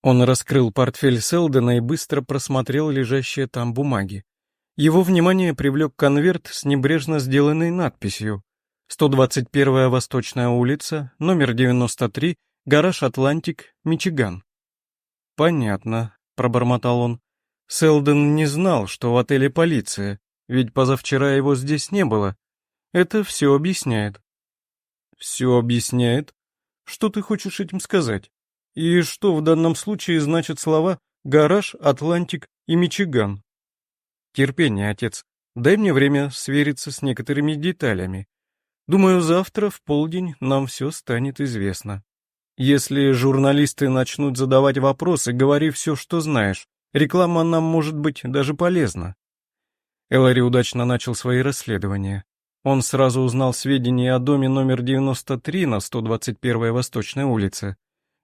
[SPEAKER 1] Он раскрыл портфель Селдона и быстро просмотрел лежащие там бумаги. Его внимание привлек конверт с небрежно сделанной надписью 121-я Восточная улица, номер 93, гараж «Атлантик», Мичиган. «Понятно», — пробормотал он. Селден не знал, что в отеле полиция, ведь позавчера его здесь не было. Это все объясняет. Все объясняет? Что ты хочешь этим сказать? И что в данном случае значат слова «гараж», «Атлантик» и «Мичиган»? Терпение, отец. Дай мне время свериться с некоторыми деталями. Думаю, завтра в полдень нам все станет известно. Если журналисты начнут задавать вопросы, говори все, что знаешь. Реклама нам может быть даже полезна. Элари удачно начал свои расследования. Он сразу узнал сведения о доме номер 93 на 121-й Восточной улице.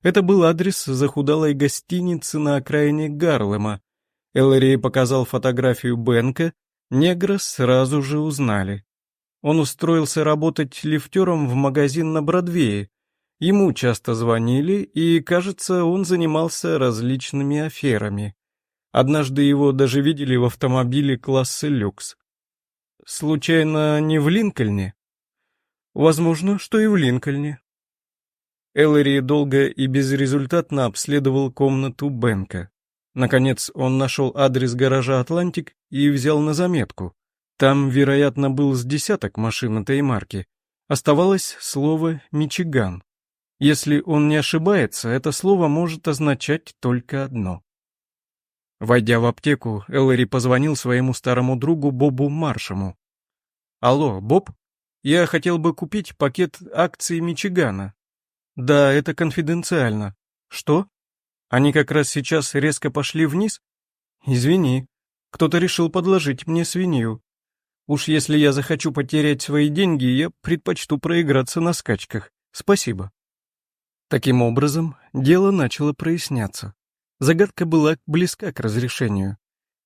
[SPEAKER 1] Это был адрес захудалой гостиницы на окраине Гарлема. Эллари показал фотографию Бенка, негра сразу же узнали. Он устроился работать лифтером в магазин на Бродвее. Ему часто звонили, и, кажется, он занимался различными аферами. Однажды его даже видели в автомобиле класса люкс. Случайно не в Линкольне? Возможно, что и в Линкольне. Эллари долго и безрезультатно обследовал комнату Бенка. Наконец он нашел адрес гаража «Атлантик» и взял на заметку. Там, вероятно, был с десяток машин этой марки. Оставалось слово «Мичиган». Если он не ошибается, это слово может означать только одно. Войдя в аптеку, Эллари позвонил своему старому другу Бобу Маршему. «Алло, Боб? Я хотел бы купить пакет акций Мичигана». «Да, это конфиденциально». «Что? Они как раз сейчас резко пошли вниз?» «Извини, кто-то решил подложить мне свинью. Уж если я захочу потерять свои деньги, я предпочту проиграться на скачках. Спасибо». Таким образом, дело начало проясняться. Загадка была близка к разрешению.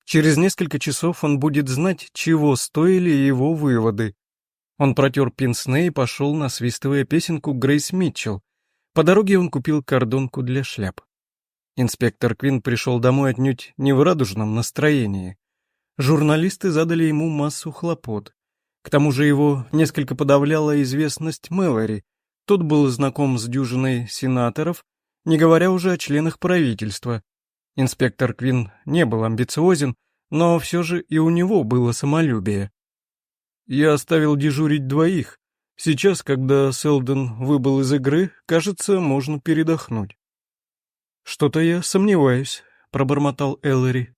[SPEAKER 1] Через несколько часов он будет знать, чего стоили его выводы. Он протер пенсне и пошел, насвистывая песенку Грейс Митчелл. По дороге он купил кордонку для шляп. Инспектор Квин пришел домой отнюдь не в радужном настроении. Журналисты задали ему массу хлопот. К тому же его несколько подавляла известность Мэлори. Тот был знаком с дюжиной сенаторов, не говоря уже о членах правительства. Инспектор Квин не был амбициозен, но все же и у него было самолюбие. Я оставил дежурить двоих. Сейчас, когда Селден выбыл из игры, кажется, можно передохнуть. «Что-то я сомневаюсь», — пробормотал Эллари.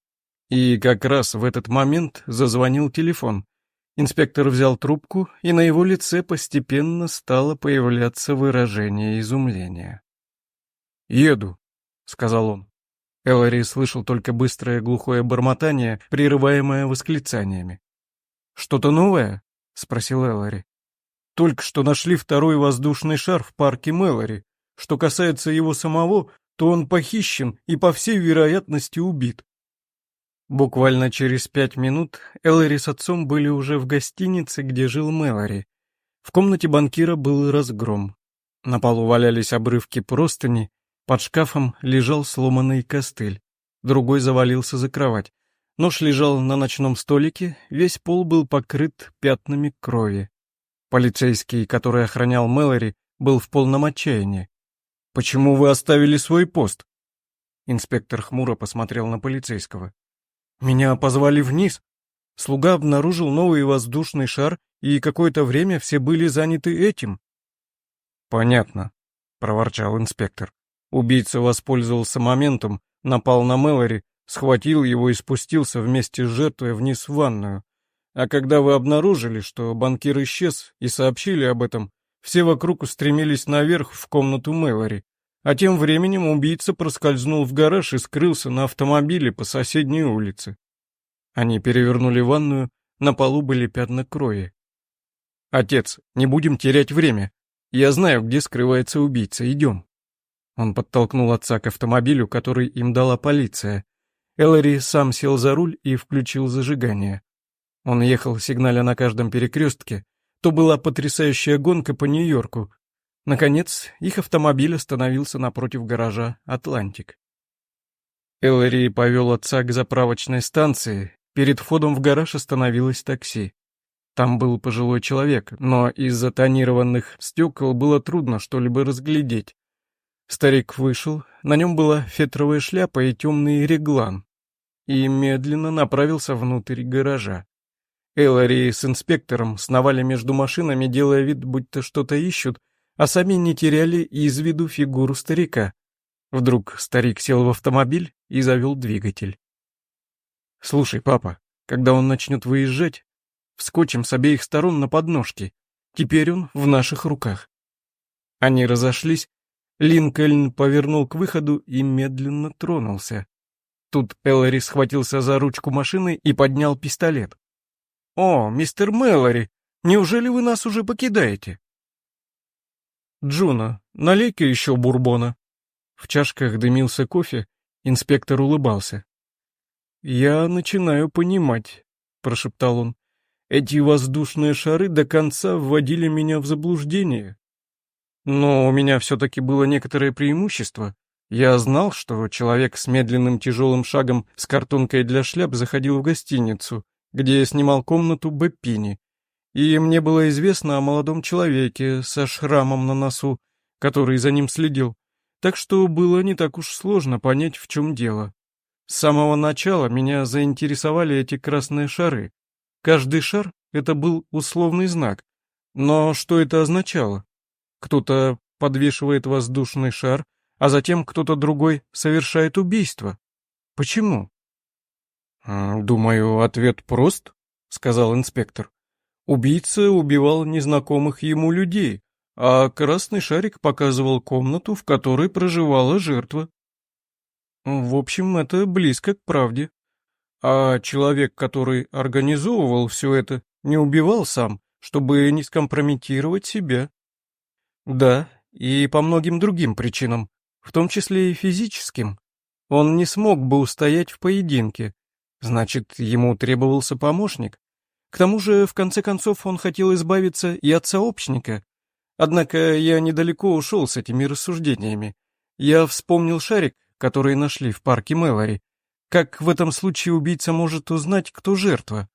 [SPEAKER 1] И как раз в этот момент зазвонил телефон. Инспектор взял трубку, и на его лице постепенно стало появляться выражение изумления. «Еду», — сказал он. Эллари слышал только быстрое глухое бормотание, прерываемое восклицаниями. «Что-то новое?» — спросил Эллари. «Только что нашли второй воздушный шар в парке Мэлори. Что касается его самого, то он похищен и, по всей вероятности, убит». Буквально через пять минут Эллари с отцом были уже в гостинице, где жил Мэлори. В комнате банкира был разгром. На полу валялись обрывки простыни, под шкафом лежал сломанный костыль, другой завалился за кровать. Нож лежал на ночном столике, весь пол был покрыт пятнами крови. Полицейский, который охранял Мэлори, был в полном отчаянии. «Почему вы оставили свой пост?» Инспектор хмуро посмотрел на полицейского. «Меня позвали вниз. Слуга обнаружил новый воздушный шар, и какое-то время все были заняты этим». «Понятно», — проворчал инспектор. Убийца воспользовался моментом, напал на Мэлори, схватил его и спустился вместе с жертвой вниз в ванную. А когда вы обнаружили, что банкир исчез и сообщили об этом, все вокруг устремились наверх в комнату Мэлори. А тем временем убийца проскользнул в гараж и скрылся на автомобиле по соседней улице. Они перевернули ванную, на полу были пятна крови. «Отец, не будем терять время. Я знаю, где скрывается убийца, идем». Он подтолкнул отца к автомобилю, который им дала полиция. Эллари сам сел за руль и включил зажигание. Он ехал, сигналя на каждом перекрестке. То была потрясающая гонка по Нью-Йорку. Наконец, их автомобиль остановился напротив гаража «Атлантик». Эллари повел отца к заправочной станции. Перед входом в гараж остановилось такси. Там был пожилой человек, но из-за тонированных стекол было трудно что-либо разглядеть. Старик вышел, на нем была фетровая шляпа и темный реглан, и медленно направился внутрь гаража. Эллари с инспектором сновали между машинами, делая вид, будто что-то ищут, а сами не теряли из виду фигуру старика. Вдруг старик сел в автомобиль и завел двигатель. «Слушай, папа, когда он начнет выезжать, вскочим с обеих сторон на подножки. Теперь он в наших руках». Они разошлись, Линкольн повернул к выходу и медленно тронулся. Тут Эллари схватился за ручку машины и поднял пистолет. «О, мистер Мэллори, неужели вы нас уже покидаете?» «Джуна, налей-ка еще бурбона». В чашках дымился кофе, инспектор улыбался. «Я начинаю понимать», — прошептал он. «Эти воздушные шары до конца вводили меня в заблуждение. Но у меня все-таки было некоторое преимущество. Я знал, что человек с медленным тяжелым шагом с картонкой для шляп заходил в гостиницу, где я снимал комнату Беппини, и мне было известно о молодом человеке со шрамом на носу, который за ним следил, так что было не так уж сложно понять, в чем дело. С самого начала меня заинтересовали эти красные шары. Каждый шар — это был условный знак. Но что это означало? Кто-то подвешивает воздушный шар, а затем кто-то другой совершает убийство. Почему? «Думаю, ответ прост», — сказал инспектор. Убийца убивал незнакомых ему людей, а красный шарик показывал комнату, в которой проживала жертва. В общем, это близко к правде. А человек, который организовывал все это, не убивал сам, чтобы не скомпрометировать себя. Да, и по многим другим причинам, в том числе и физическим. Он не смог бы устоять в поединке, значит, ему требовался помощник. К тому же, в конце концов, он хотел избавиться и от сообщника. Однако я недалеко ушел с этими рассуждениями. Я вспомнил шарик, который нашли в парке Мэлори. Как в этом случае убийца может узнать, кто жертва?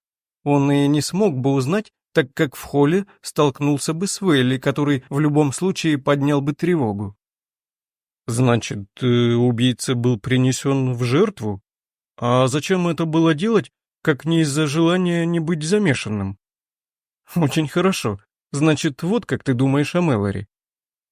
[SPEAKER 1] Он и не смог бы узнать, так как в холле столкнулся бы с Вэлли, который в любом случае поднял бы тревогу. Значит, э, убийца был принесен в жертву? А зачем это было делать, как не из-за желания не быть замешанным? Очень хорошо. Значит, вот как ты думаешь о Мэлори.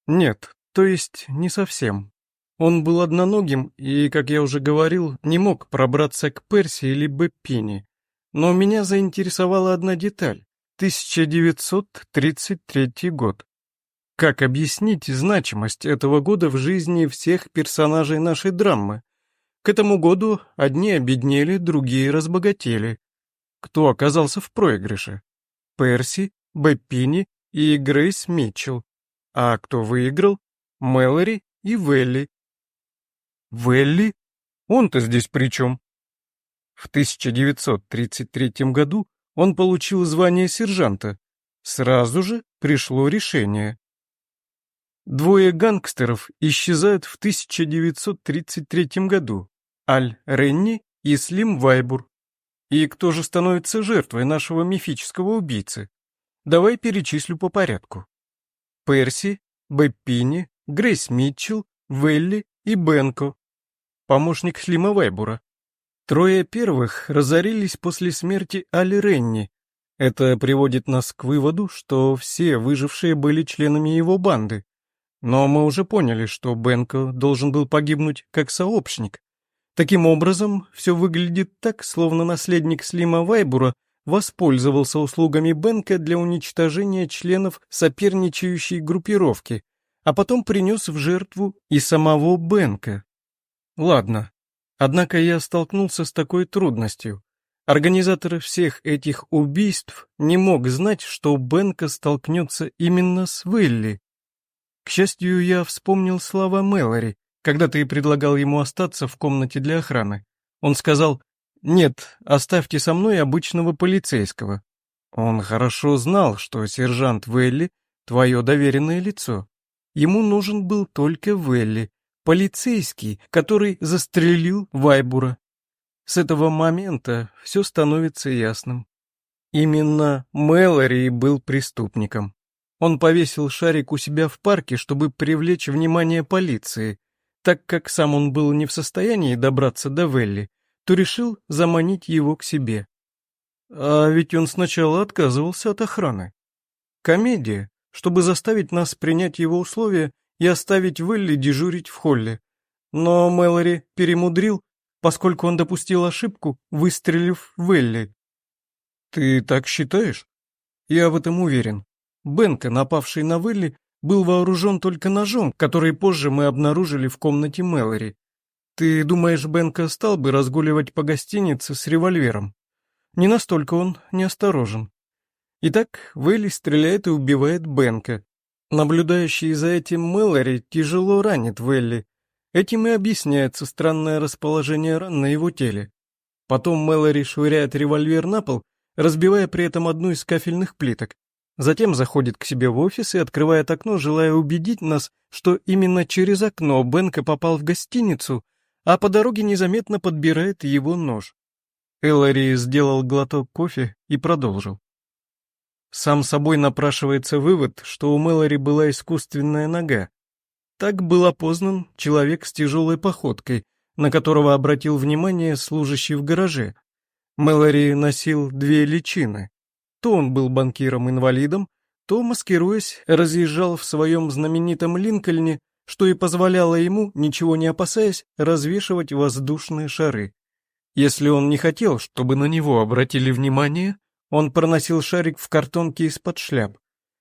[SPEAKER 1] Нет, то есть не совсем. Он был одноногим и, как я уже говорил, не мог пробраться к Перси или Беппини. Но меня заинтересовала одна деталь. 1933 год. Как объяснить значимость этого года в жизни всех персонажей нашей драмы? К этому году одни обеднели, другие разбогатели. Кто оказался в проигрыше? Перси, Беппини и Грейс Митчелл. А кто выиграл? Мэлори и Велли. Велли? Он-то здесь при чем? В 1933 году он получил звание сержанта. Сразу же пришло решение. Двое гангстеров исчезают в 1933 году. Аль Ренни и Слим Вайбур. И кто же становится жертвой нашего мифического убийцы? Давай перечислю по порядку. Перси, Беппини, Грейс Митчелл, Велли и Бенко. Помощник Слима Вайбура. Трое первых разорились после смерти Али Ренни. Это приводит нас к выводу, что все выжившие были членами его банды. Но мы уже поняли, что Бенко должен был погибнуть как сообщник. Таким образом, все выглядит так, словно наследник Слима Вайбура воспользовался услугами Бенка для уничтожения членов соперничающей группировки, а потом принес в жертву и самого Бенка. Ладно, однако я столкнулся с такой трудностью. Организатор всех этих убийств не мог знать, что Бенка столкнется именно с Велли. К счастью, я вспомнил слова Мэлори, когда ты предлагал ему остаться в комнате для охраны. Он сказал, «Нет, оставьте со мной обычного полицейского». Он хорошо знал, что сержант Велли — твое доверенное лицо. Ему нужен был только Велли, полицейский, который застрелил Вайбура. С этого момента все становится ясным. Именно Мэлори был преступником. Он повесил шарик у себя в парке, чтобы привлечь внимание полиции, так как сам он был не в состоянии добраться до Велли, то решил заманить его к себе. А ведь он сначала отказывался от охраны. Комедия, чтобы заставить нас принять его условия и оставить Велли дежурить в холле. Но Мэлори перемудрил, поскольку он допустил ошибку, выстрелив в Велли. Ты так считаешь? Я в этом уверен. Бенка, напавший на Велли, был вооружен только ножом, который позже мы обнаружили в комнате Мэлори. Ты думаешь, Бенка стал бы разгуливать по гостинице с револьвером? Не настолько он неосторожен. Итак, Вэлли стреляет и убивает Бенка. Наблюдающий за этим Мэлори тяжело ранит Вэлли. Этим и объясняется странное расположение ран на его теле. Потом Мэлори швыряет револьвер на пол, разбивая при этом одну из кафельных плиток. Затем заходит к себе в офис и открывает окно, желая убедить нас, что именно через окно Бенка попал в гостиницу, а по дороге незаметно подбирает его нож. Эллари сделал глоток кофе и продолжил. Сам собой напрашивается вывод, что у Мэлори была искусственная нога. Так был опознан человек с тяжелой походкой, на которого обратил внимание служащий в гараже. Мэлори носил две личины. То он был банкиром-инвалидом, то, маскируясь, разъезжал в своем знаменитом Линкольне, что и позволяло ему, ничего не опасаясь, развешивать воздушные шары. Если он не хотел, чтобы на него обратили внимание, он проносил шарик в картонке из-под шляп.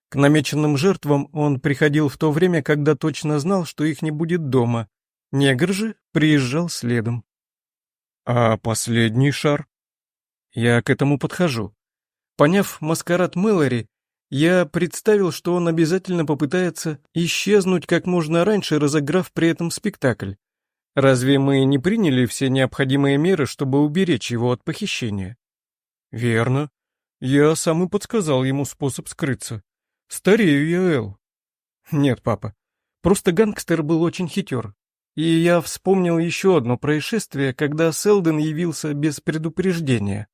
[SPEAKER 1] К намеченным жертвам он приходил в то время, когда точно знал, что их не будет дома. Негр же приезжал следом. А последний шар? Я к этому подхожу. Поняв маскарад Мэлори, я представил, что он обязательно попытается исчезнуть как можно раньше, разыграв при этом спектакль. Разве мы не приняли все необходимые меры, чтобы уберечь его от похищения? Верно. Я сам и подсказал ему способ скрыться. Старею я, Эл. Нет, папа. Просто гангстер был очень хитер. И я вспомнил еще одно происшествие, когда Селден явился без предупреждения.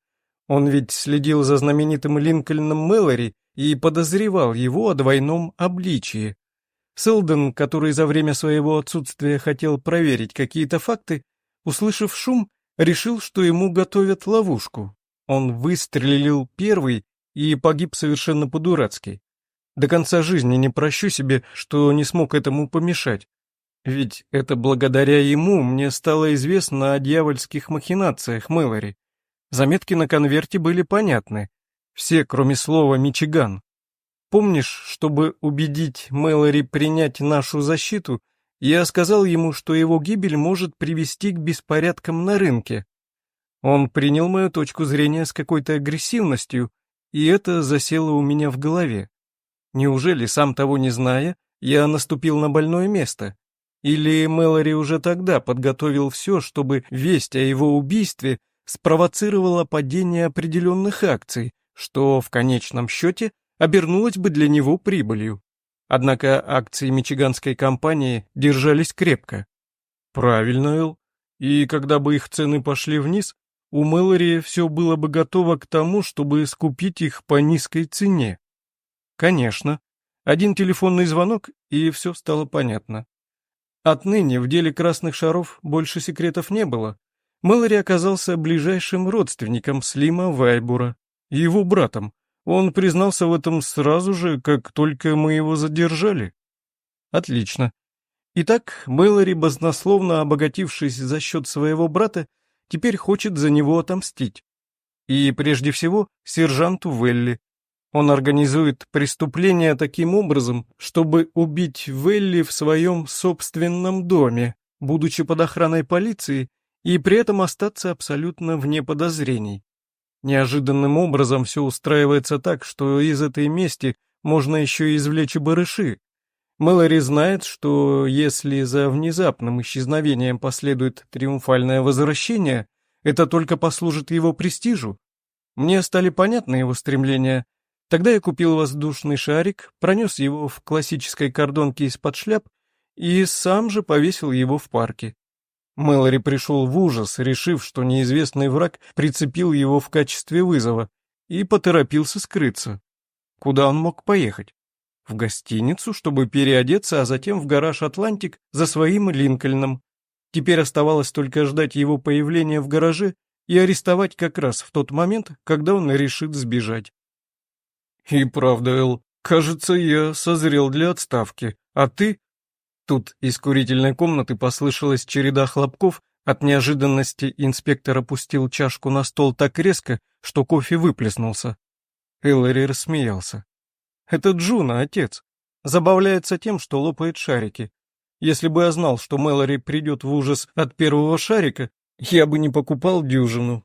[SPEAKER 1] Он ведь следил за знаменитым Линкольном Мэлори и подозревал его о двойном обличии. Селден, который за время своего отсутствия хотел проверить какие-то факты, услышав шум, решил, что ему готовят ловушку. Он выстрелил первый и погиб совершенно по-дурацки. До конца жизни не прощу себе, что не смог этому помешать. Ведь это благодаря ему мне стало известно о дьявольских махинациях Мэлори. Заметки на конверте были понятны. Все, кроме слова «Мичиган». Помнишь, чтобы убедить Мэлори принять нашу защиту, я сказал ему, что его гибель может привести к беспорядкам на рынке. Он принял мою точку зрения с какой-то агрессивностью, и это засело у меня в голове. Неужели, сам того не зная, я наступил на больное место? Или Мэлори уже тогда подготовил все, чтобы весть о его убийстве спровоцировала падение определенных акций, что в конечном счете обернулось бы для него прибылью. Однако акции мичиганской компании держались крепко. Правильно, Эл. И когда бы их цены пошли вниз, у Мэлори все было бы готово к тому, чтобы скупить их по низкой цене. Конечно. Один телефонный звонок, и все стало понятно. Отныне в деле красных шаров больше секретов не было. Мэлори оказался ближайшим родственником Слима Вайбура, его братом. Он признался в этом сразу же, как только мы его задержали. Отлично. Итак, Мэлори, баснословно обогатившись за счет своего брата, теперь хочет за него отомстить. И прежде всего сержанту Велли. Он организует преступление таким образом, чтобы убить Велли в своем собственном доме, будучи под охраной полиции, и при этом остаться абсолютно вне подозрений. Неожиданным образом все устраивается так, что из этой мести можно еще извлечь и барыши. Мэлори знает, что если за внезапным исчезновением последует триумфальное возвращение, это только послужит его престижу. Мне стали понятны его стремления. Тогда я купил воздушный шарик, пронес его в классической кордонке из-под шляп и сам же повесил его в парке. Мэлори пришел в ужас, решив, что неизвестный враг прицепил его в качестве вызова, и поторопился скрыться. Куда он мог поехать? В гостиницу, чтобы переодеться, а затем в гараж «Атлантик» за своим Линкольном. Теперь оставалось только ждать его появления в гараже и арестовать как раз в тот момент, когда он решит сбежать. И правда, Эл, кажется, я созрел для отставки, а ты Тут из курительной комнаты послышалась череда хлопков, от неожиданности инспектор опустил чашку на стол так резко, что кофе выплеснулся. Эллари рассмеялся. «Это Джуна, отец. Забавляется тем, что лопает шарики. Если бы я знал, что Мэлори придет в ужас от первого шарика, я бы не покупал дюжину.